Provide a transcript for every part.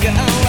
が合わ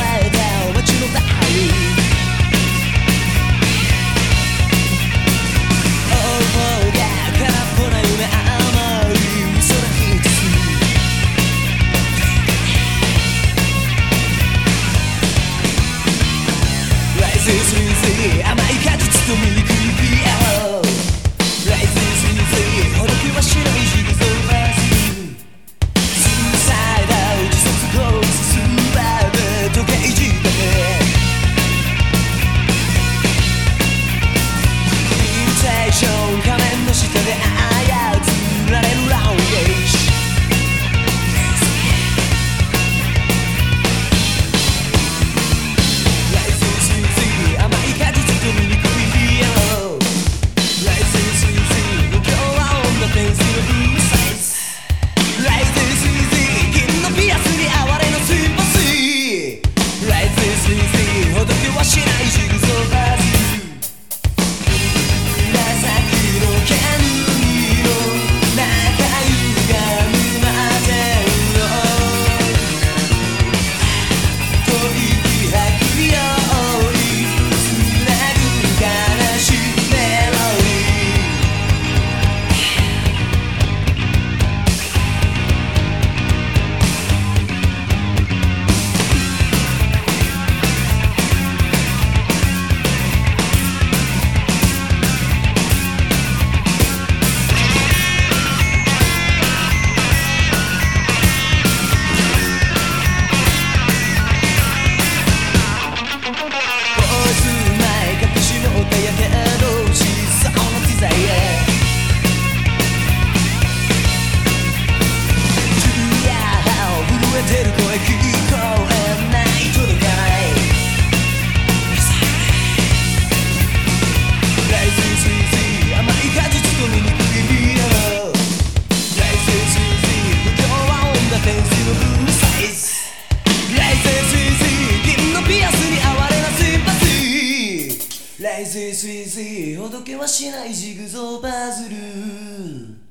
ライズイスイズイほどけはしないジグゾーパズル